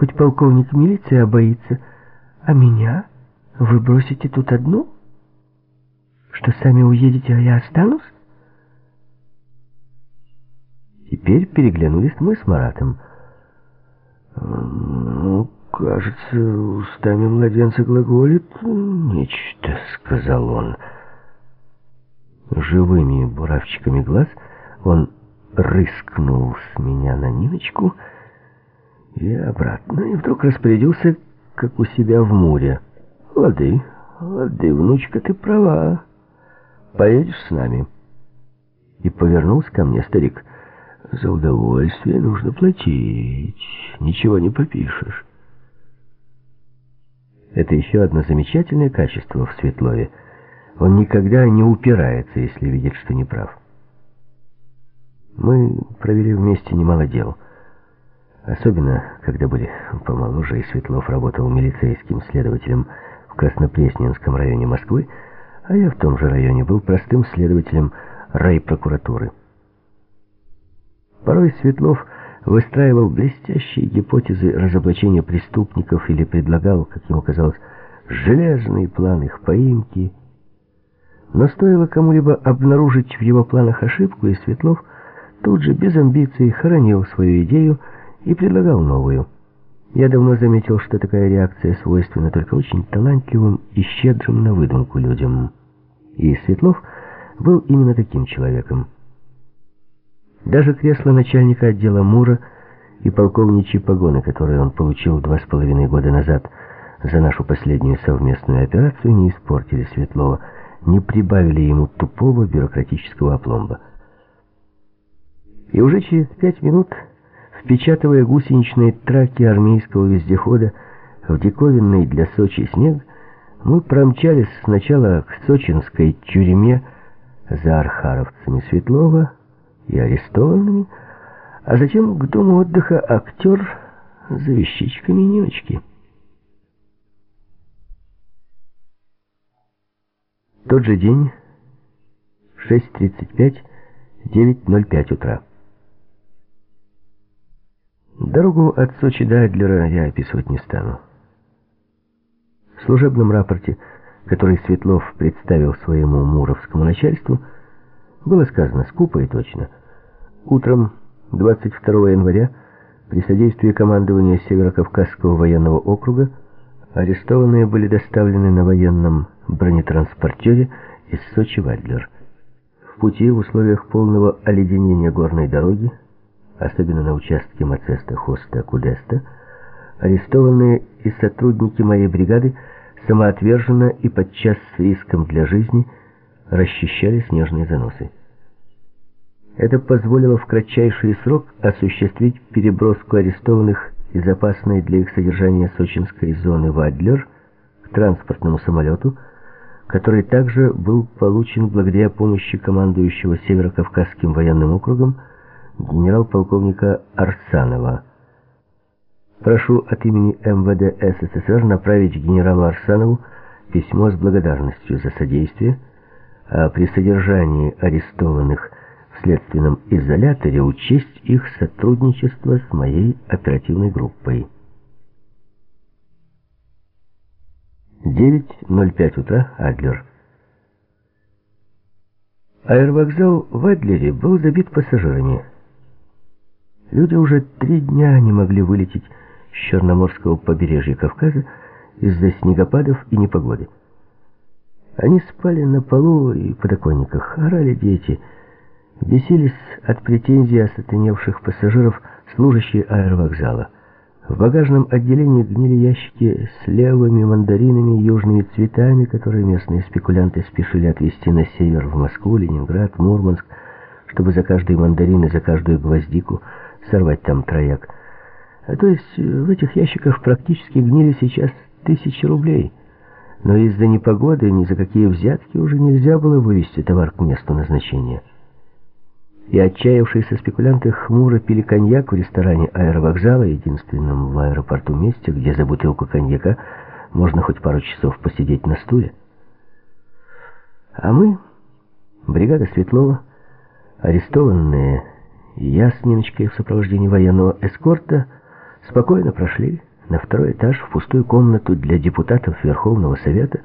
Хоть полковник милиции, а боится. А меня вы бросите тут одну? Что сами уедете, а я останусь? Теперь переглянулись мы с Маратом. «Ну, кажется, устами младенца глаголит нечто», — сказал он. Живыми буравчиками глаз он рыскнул с меня на Ниночку и обратно, и вдруг распорядился, как у себя в море. «Лады, лады, внучка, ты права. Поедешь с нами?» И повернулся ко мне старик. «За удовольствие нужно платить, ничего не попишешь». Это еще одно замечательное качество в Светлове. Он никогда не упирается, если видит, что не прав. Мы провели вместе немало дел. Особенно, когда были помоложе, и Светлов работал милицейским следователем в Краснопресненском районе Москвы, а я в том же районе был простым следователем райпрокуратуры. Порой Светлов выстраивал блестящие гипотезы разоблачения преступников или предлагал, как ему казалось, железный план их поимки. Но стоило кому-либо обнаружить в его планах ошибку, и Светлов тут же без амбиций хоронил свою идею и предлагал новую. Я давно заметил, что такая реакция свойственна только очень талантливым и щедрым на выдумку людям. И Светлов был именно таким человеком. Даже кресло начальника отдела Мура и полковничьи погоны, которые он получил два с половиной года назад за нашу последнюю совместную операцию, не испортили Светлова, не прибавили ему тупого бюрократического опломба. И уже через пять минут, впечатывая гусеничные траки армейского вездехода в диковинный для Сочи снег, мы промчались сначала к сочинской тюрьме за архаровцами Светлова и арестованными, а затем к дому отдыха актер за вещичками Ниночки. Тот же день, 6.35, 9.05 утра. Дорогу от Сочи до Адлера я описывать не стану. В служебном рапорте, который Светлов представил своему муровскому начальству, было сказано скупо и точно. Утром 22 января при содействии командования Северокавказского военного округа арестованные были доставлены на военном бронетранспортере из Сочи в Адлер. В пути в условиях полного оледенения горной дороги особенно на участке Мацеста-Хоста-Кудеста, арестованные и сотрудники моей бригады самоотверженно и подчас с риском для жизни расчищали снежные заносы. Это позволило в кратчайший срок осуществить переброску арестованных из опасной для их содержания сочинской зоны Вадлер к транспортному самолету, который также был получен благодаря помощи командующего Северо-Кавказским военным округом генерал-полковника Арсанова. Прошу от имени МВД СССР направить генералу Арсанову письмо с благодарностью за содействие, а при содержании арестованных в следственном изоляторе учесть их сотрудничество с моей оперативной группой. 9.05 утра, Адлер. Аэровокзал в Адлере был забит пассажирами. Люди уже три дня не могли вылететь с Черноморского побережья Кавказа из-за снегопадов и непогоды. Они спали на полу и подоконниках, орали дети, бесились от претензий осатаневших пассажиров служащие аэровокзала. В багажном отделении гнили ящики с левыми мандаринами южными цветами, которые местные спекулянты спешили отвезти на север, в Москву, Ленинград, Мурманск, чтобы за каждый мандарин и за каждую гвоздику сорвать там трояк. А то есть э, в этих ящиках практически гнили сейчас тысячи рублей. Но из-за непогоды ни за какие взятки уже нельзя было вывести товар к месту назначения. И отчаявшиеся спекулянты хмуро пили коньяк в ресторане аэровокзала, единственном в аэропорту месте, где за бутылку коньяка можно хоть пару часов посидеть на стуле. А мы, бригада Светлова, арестованные я с Ниночкой в сопровождении военного эскорта спокойно прошли на второй этаж в пустую комнату для депутатов Верховного Совета,